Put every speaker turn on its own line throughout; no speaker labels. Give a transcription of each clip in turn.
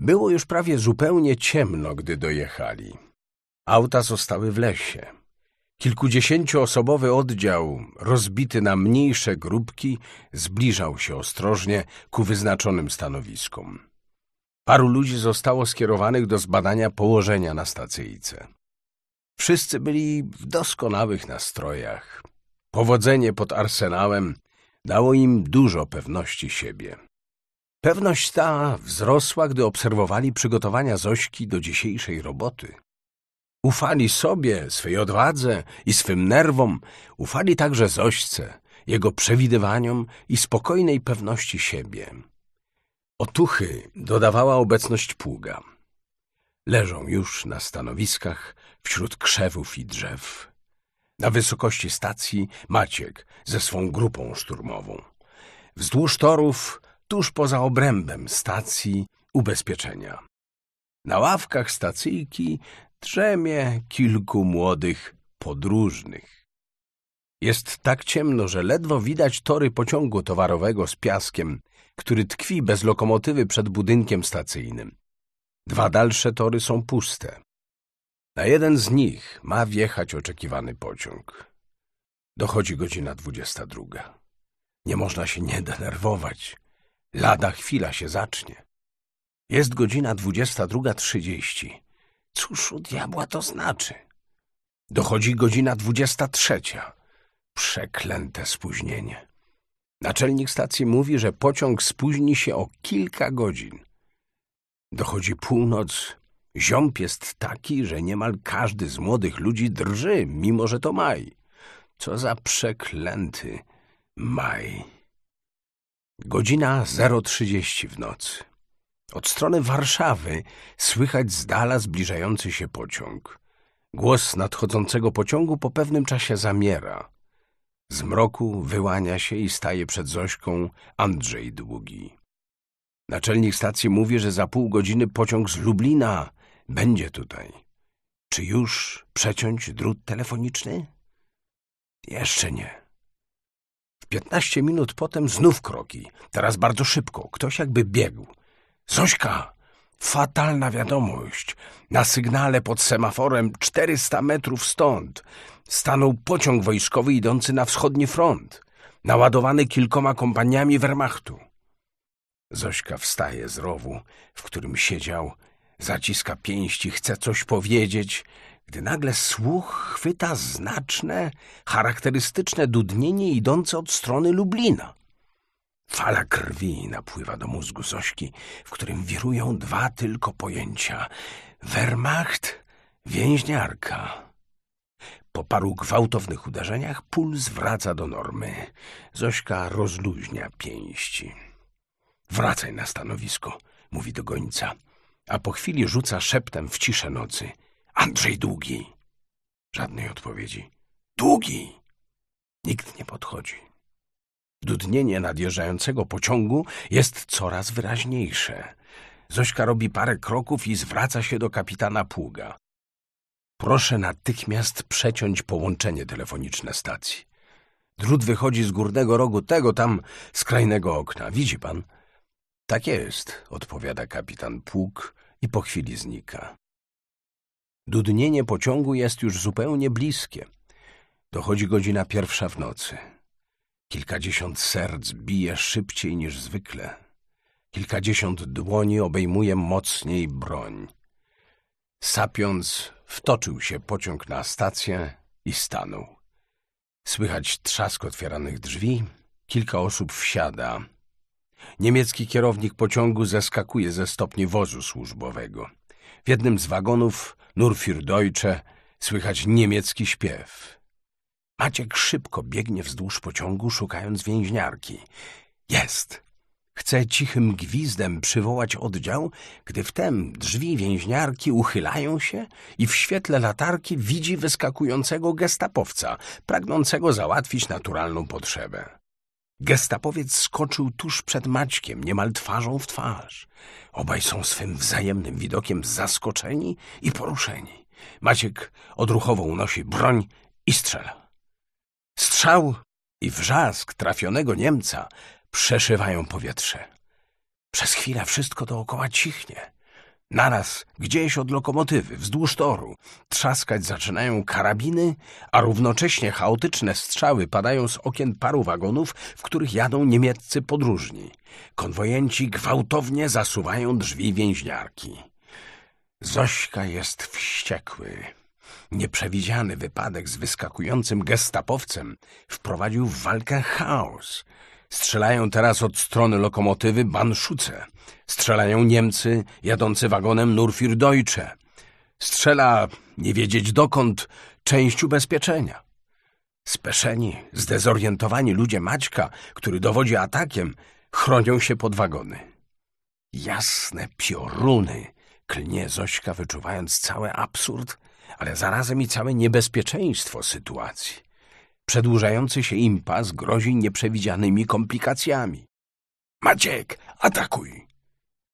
Było już prawie zupełnie ciemno, gdy dojechali. Auta zostały w lesie. Kilkudziesięcioosobowy oddział, rozbity na mniejsze grupki, zbliżał się ostrożnie ku wyznaczonym stanowiskom. Paru ludzi zostało skierowanych do zbadania położenia na stacyjce. Wszyscy byli w doskonałych nastrojach. Powodzenie pod arsenałem dało im dużo pewności siebie. Pewność ta wzrosła, gdy obserwowali przygotowania Zośki do dzisiejszej roboty. Ufali sobie, swej odwadze i swym nerwom, ufali także Zośce, jego przewidywaniom i spokojnej pewności siebie. Otuchy dodawała obecność pługa. Leżą już na stanowiskach wśród krzewów i drzew. Na wysokości stacji Maciek ze swą grupą szturmową. Wzdłuż torów, tuż poza obrębem stacji, ubezpieczenia. Na ławkach stacyjki drzemie kilku młodych podróżnych. Jest tak ciemno, że ledwo widać tory pociągu towarowego z piaskiem, który tkwi bez lokomotywy przed budynkiem stacyjnym. Dwa dalsze tory są puste. Na jeden z nich ma wjechać oczekiwany pociąg. Dochodzi godzina dwudziesta druga. Nie można się nie denerwować. Lada chwila się zacznie. Jest godzina dwudziesta druga trzydzieści. Cóż u diabła to znaczy? Dochodzi godzina dwudziesta trzecia. Przeklęte spóźnienie. Naczelnik stacji mówi, że pociąg spóźni się o kilka godzin. Dochodzi północ. Ziąb jest taki, że niemal każdy z młodych ludzi drży, mimo że to maj. Co za przeklęty maj. Godzina 0.30 w nocy. Od strony Warszawy słychać z dala zbliżający się pociąg. Głos nadchodzącego pociągu po pewnym czasie zamiera. Z mroku wyłania się i staje przed Zośką Andrzej Długi. Naczelnik stacji mówi, że za pół godziny pociąg z Lublina będzie tutaj. Czy już przeciąć drut telefoniczny? Jeszcze nie. Piętnaście minut potem znów kroki, teraz bardzo szybko, ktoś jakby biegł. Zośka! Fatalna wiadomość. Na sygnale pod semaforem 400 metrów stąd stanął pociąg wojskowy idący na wschodni front, naładowany kilkoma kompaniami Wehrmachtu. Zośka wstaje z rowu, w którym siedział, zaciska pięści, chce coś powiedzieć, gdy nagle słuch chwyta znaczne, charakterystyczne dudnienie idące od strony Lublina. Fala krwi napływa do mózgu Zośki, w którym wirują dwa tylko pojęcia. Wehrmacht, więźniarka. Po paru gwałtownych uderzeniach puls wraca do normy. Zośka rozluźnia pięści. Wracaj na stanowisko, mówi do gońca, a po chwili rzuca szeptem w ciszę nocy. Andrzej Długi. Żadnej odpowiedzi. Długi! Nikt nie podchodzi. Dudnienie nadjeżdżającego pociągu jest coraz wyraźniejsze. Zośka robi parę kroków i zwraca się do kapitana Pługa. Proszę natychmiast przeciąć połączenie telefoniczne stacji. Drut wychodzi z górnego rogu tego tam skrajnego okna. Widzi pan? Tak jest, odpowiada kapitan Pług i po chwili znika. Dudnienie pociągu jest już zupełnie bliskie. Dochodzi godzina pierwsza w nocy. Kilkadziesiąt serc bije szybciej niż zwykle. Kilkadziesiąt dłoni obejmuje mocniej broń. Sapiąc, wtoczył się pociąg na stację i stanął. Słychać trzask otwieranych drzwi, kilka osób wsiada. Niemiecki kierownik pociągu zeskakuje ze stopni wozu służbowego. W jednym z wagonów, nur für Deutsche, słychać niemiecki śpiew. Maciek szybko biegnie wzdłuż pociągu, szukając więźniarki. Jest! Chce cichym gwizdem przywołać oddział, gdy wtem drzwi więźniarki uchylają się i w świetle latarki widzi wyskakującego gestapowca, pragnącego załatwić naturalną potrzebę. Gestapowiec skoczył tuż przed Maćkiem, niemal twarzą w twarz. Obaj są swym wzajemnym widokiem zaskoczeni i poruszeni. Maciek odruchowo unosi broń i strzela. Strzał i wrzask trafionego Niemca przeszywają powietrze. Przez chwilę wszystko dookoła cichnie. Naraz gdzieś od lokomotywy, wzdłuż toru, trzaskać zaczynają karabiny, a równocześnie chaotyczne strzały padają z okien paru wagonów, w których jadą niemieccy podróżni. Konwojenci gwałtownie zasuwają drzwi więźniarki. Zośka jest wściekły. Nieprzewidziany wypadek z wyskakującym gestapowcem wprowadził w walkę chaos. Strzelają teraz od strony lokomotywy Banszuce. Strzelają Niemcy jadący wagonem Nurfirdeutsche. Strzela, nie wiedzieć dokąd, część ubezpieczenia. Speszeni, zdezorientowani ludzie Maćka, który dowodzi atakiem, chronią się pod wagony. Jasne pioruny, klnie Zośka, wyczuwając cały absurd, ale zarazem i całe niebezpieczeństwo sytuacji. Przedłużający się impas grozi nieprzewidzianymi komplikacjami. Maciek, atakuj!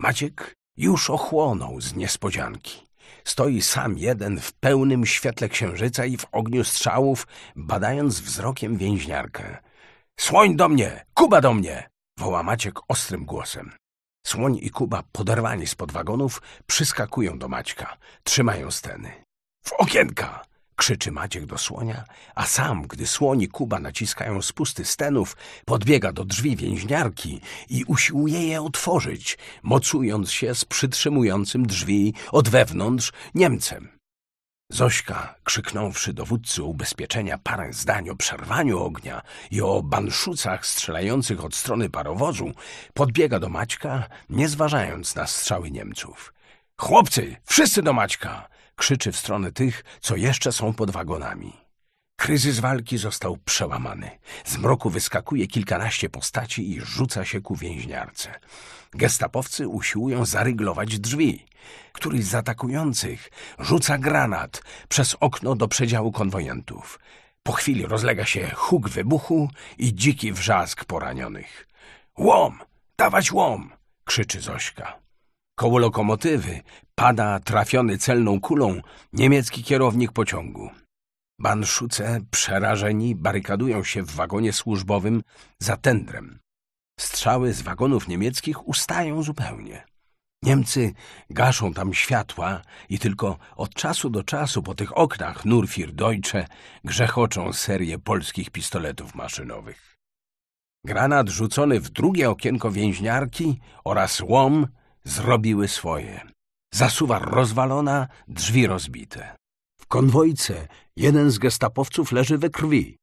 Maciek już ochłonął z niespodzianki. Stoi sam jeden w pełnym świetle księżyca i w ogniu strzałów, badając wzrokiem więźniarkę. Słoń do mnie! Kuba do mnie! woła Maciek ostrym głosem. Słoń i Kuba, poderwani spod wagonów, przyskakują do Maćka, trzymają steny. W okienka! Krzyczy Maciek do słonia, a sam, gdy słoni Kuba naciskają spusty stenów, podbiega do drzwi więźniarki i usiłuje je otworzyć, mocując się z przytrzymującym drzwi od wewnątrz Niemcem. Zośka, krzyknąwszy dowódcy ubezpieczenia parę zdań o przerwaniu ognia i o banszucach strzelających od strony parowozu, podbiega do Maćka, nie zważając na strzały Niemców. Chłopcy, wszyscy do Maćka! Krzyczy w stronę tych, co jeszcze są pod wagonami. Kryzys walki został przełamany. Z mroku wyskakuje kilkanaście postaci i rzuca się ku więźniarce. Gestapowcy usiłują zaryglować drzwi. Któryś z atakujących rzuca granat przez okno do przedziału konwojentów. Po chwili rozlega się huk wybuchu i dziki wrzask poranionych. Łom! Dawać łom! krzyczy Zośka. Koło lokomotywy pada trafiony celną kulą niemiecki kierownik pociągu. Banszuce, przerażeni, barykadują się w wagonie służbowym za tendrem. Strzały z wagonów niemieckich ustają zupełnie. Niemcy gaszą tam światła i tylko od czasu do czasu po tych oknach Nurfir Deutsche grzechoczą serię polskich pistoletów maszynowych. Granat rzucony w drugie okienko więźniarki oraz łom zrobiły swoje. Zasuwa rozwalona, drzwi rozbite. W konwojce jeden z gestapowców leży we krwi.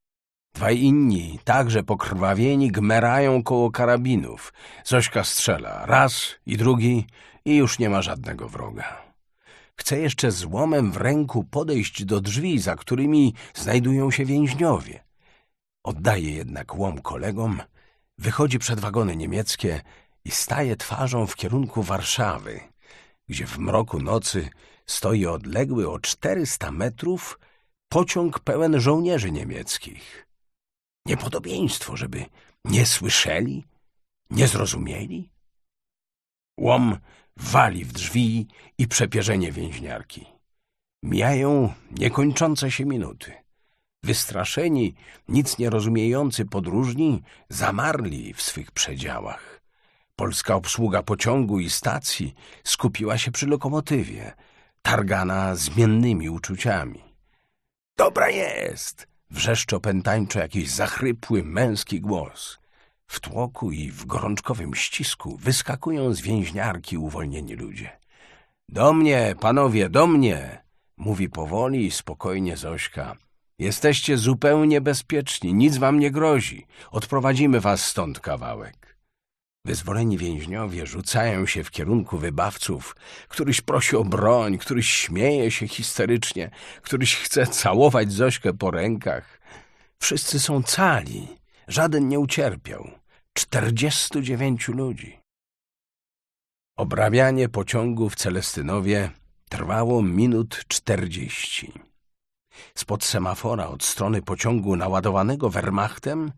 Dwaj inni, także pokrwawieni, gmerają koło karabinów. Zośka strzela raz i drugi i już nie ma żadnego wroga. Chce jeszcze złomem w ręku podejść do drzwi, za którymi znajdują się więźniowie. Oddaje jednak łom kolegom, wychodzi przed wagony niemieckie i staje twarzą w kierunku Warszawy, gdzie w mroku nocy stoi odległy o czterysta metrów pociąg pełen żołnierzy niemieckich. Niepodobieństwo, żeby nie słyszeli, nie zrozumieli? Łom wali w drzwi i przepierzenie więźniarki. Mijają niekończące się minuty. Wystraszeni, nic nie rozumiejący podróżni zamarli w swych przedziałach. Polska obsługa pociągu i stacji skupiła się przy lokomotywie, targana zmiennymi uczuciami. Dobra jest! Wrzeszcz opętańczo jakiś zachrypły, męski głos. W tłoku i w gorączkowym ścisku wyskakują z więźniarki uwolnieni ludzie. Do mnie, panowie, do mnie! Mówi powoli i spokojnie Zośka. Jesteście zupełnie bezpieczni, nic wam nie grozi. Odprowadzimy was stąd kawałek. Wyzwoleni więźniowie rzucają się w kierunku wybawców. Któryś prosi o broń, któryś śmieje się histerycznie, któryś chce całować Zośkę po rękach. Wszyscy są cali, żaden nie ucierpiał. Czterdziestu dziewięciu ludzi. Obrabianie pociągu w Celestynowie trwało minut czterdzieści. Spod semafora od strony pociągu naładowanego Wehrmachtem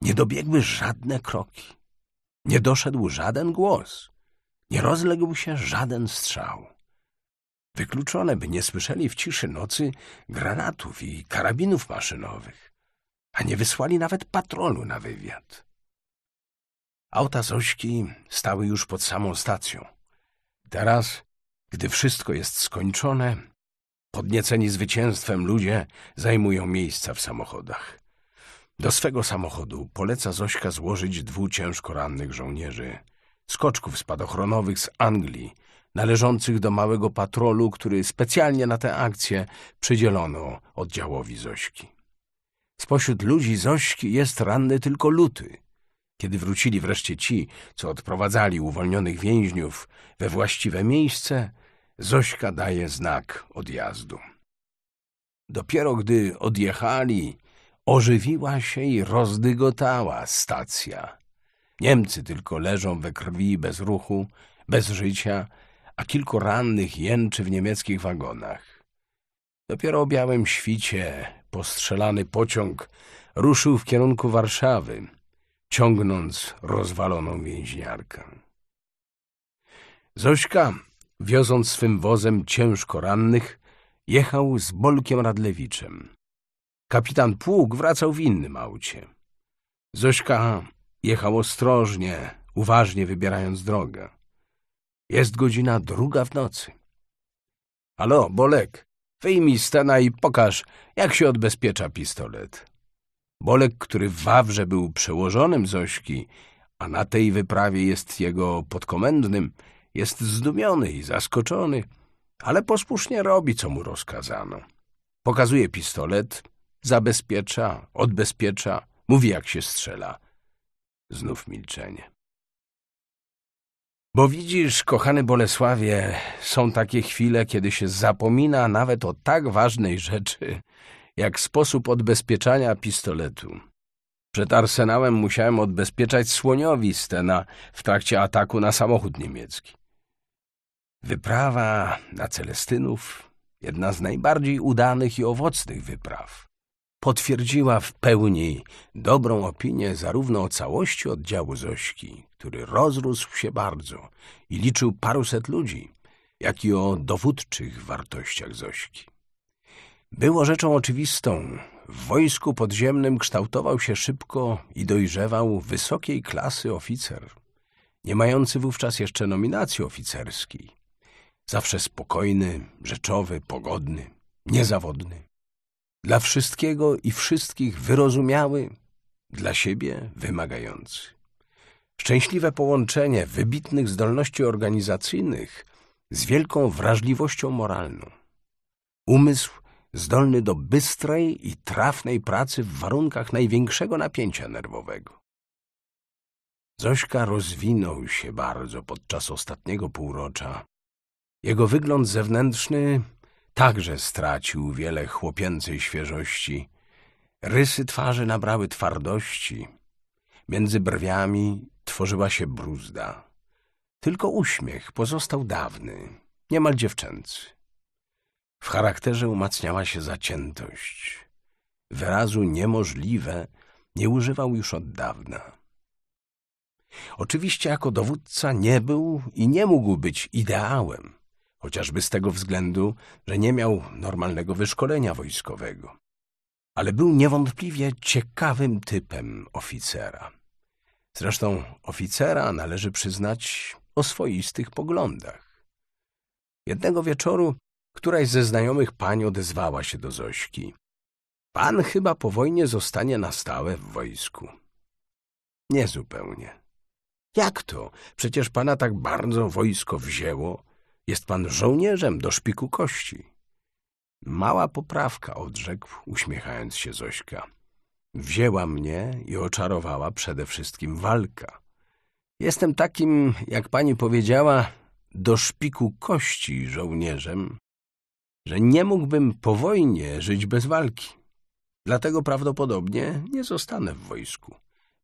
nie dobiegły żadne kroki. Nie doszedł żaden głos. Nie rozległ się żaden strzał. Wykluczone, by nie słyszeli w ciszy nocy granatów i karabinów maszynowych, a nie wysłali nawet patrolu na wywiad. Auta Zośki stały już pod samą stacją. Teraz Gdy wszystko jest skończone, podnieceni zwycięstwem ludzie zajmują miejsca w samochodach. Do swego samochodu poleca Zośka złożyć dwóch ciężko rannych żołnierzy, skoczków spadochronowych z Anglii, należących do małego patrolu, który specjalnie na tę akcję przydzielono oddziałowi Zośki. Spośród ludzi Zośki jest ranny tylko Luty. Kiedy wrócili wreszcie ci, co odprowadzali uwolnionych więźniów we właściwe miejsce, Zośka daje znak odjazdu. Dopiero gdy odjechali, ożywiła się i rozdygotała stacja. Niemcy tylko leżą we krwi bez ruchu, bez życia, a kilku rannych jęczy w niemieckich wagonach. Dopiero o białym świcie postrzelany pociąg ruszył w kierunku Warszawy, ciągnąc rozwaloną więźniarkę. Zośka, wioząc swym wozem ciężko rannych, jechał z Bolkiem Radlewiczem. Kapitan Pług wracał w innym aucie. Zośka jechał ostrożnie, uważnie wybierając drogę. Jest godzina druga w nocy. Halo, Bolek, wyjmij stena i pokaż, jak się odbezpiecza pistolet. Bolek, który w Wawrze był przełożonym Zośki, a na tej wyprawie jest jego podkomendnym, jest zdumiony i zaskoczony, ale posłusznie robi, co mu rozkazano. Pokazuje pistolet, zabezpiecza, odbezpiecza, mówi, jak się strzela. Znów milczenie. Bo widzisz, kochany Bolesławie, są takie chwile, kiedy się zapomina nawet o tak ważnej rzeczy, jak sposób odbezpieczania pistoletu. Przed arsenałem musiałem odbezpieczać słoniowi Stena w trakcie ataku na samochód niemiecki. Wyprawa na Celestynów, jedna z najbardziej udanych i owocnych wypraw, potwierdziła w pełni dobrą opinię zarówno o całości oddziału Zośki, który rozrósł się bardzo i liczył paruset ludzi, jak i o dowódczych wartościach Zośki. Było rzeczą oczywistą, w wojsku podziemnym kształtował się szybko i dojrzewał wysokiej klasy oficer, nie mający wówczas jeszcze nominacji oficerskiej. Zawsze spokojny, rzeczowy, pogodny, niezawodny. Dla wszystkiego i wszystkich wyrozumiały, dla siebie wymagający. Szczęśliwe połączenie wybitnych zdolności organizacyjnych z wielką wrażliwością moralną. Umysł zdolny do bystrej i trafnej pracy w warunkach największego napięcia nerwowego. Zośka rozwinął się bardzo podczas ostatniego półrocza. Jego wygląd zewnętrzny także stracił wiele chłopięcej świeżości. Rysy twarzy nabrały twardości. Między brwiami tworzyła się bruzda. Tylko uśmiech pozostał dawny, niemal dziewczęcy. W charakterze umacniała się zaciętość. Wyrazu niemożliwe nie używał już od dawna. Oczywiście jako dowódca nie był i nie mógł być ideałem, chociażby z tego względu, że nie miał normalnego wyszkolenia wojskowego. Ale był niewątpliwie ciekawym typem oficera. Zresztą oficera należy przyznać o swoistych poglądach. Jednego wieczoru Któraś ze znajomych pań odezwała się do Zośki. Pan chyba po wojnie zostanie na stałe w wojsku. Niezupełnie. Jak to? Przecież pana tak bardzo wojsko wzięło. Jest pan żołnierzem do szpiku kości. Mała poprawka, odrzekł, uśmiechając się Zośka. Wzięła mnie i oczarowała przede wszystkim walka. Jestem takim, jak pani powiedziała, do szpiku kości żołnierzem, że nie mógłbym po wojnie żyć bez walki. Dlatego prawdopodobnie nie zostanę w wojsku.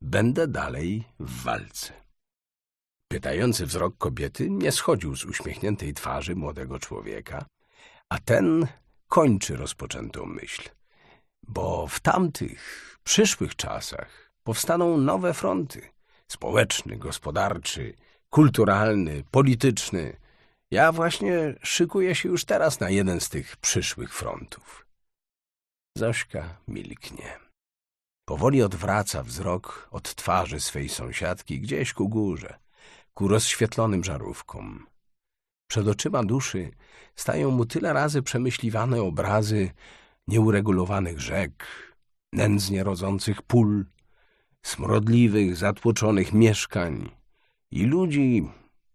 Będę dalej w walce. Pytający wzrok kobiety nie schodził z uśmiechniętej twarzy młodego człowieka, a ten kończy rozpoczętą myśl, bo w tamtych, przyszłych czasach powstaną nowe fronty społeczny, gospodarczy, kulturalny, polityczny, ja właśnie szykuję się już teraz na jeden z tych przyszłych frontów. Zośka milknie. Powoli odwraca wzrok od twarzy swej sąsiadki gdzieś ku górze, ku rozświetlonym żarówkom. Przed oczyma duszy stają mu tyle razy przemyśliwane obrazy nieuregulowanych rzek, nędznie rodzących pól, smrodliwych, zatłoczonych mieszkań i ludzi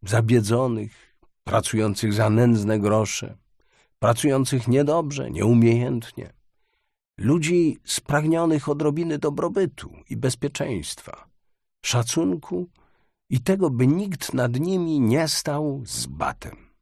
zabiedzonych, pracujących za nędzne grosze, pracujących niedobrze, nieumiejętnie, ludzi spragnionych odrobiny dobrobytu i bezpieczeństwa, szacunku i tego, by nikt nad nimi nie stał z batem.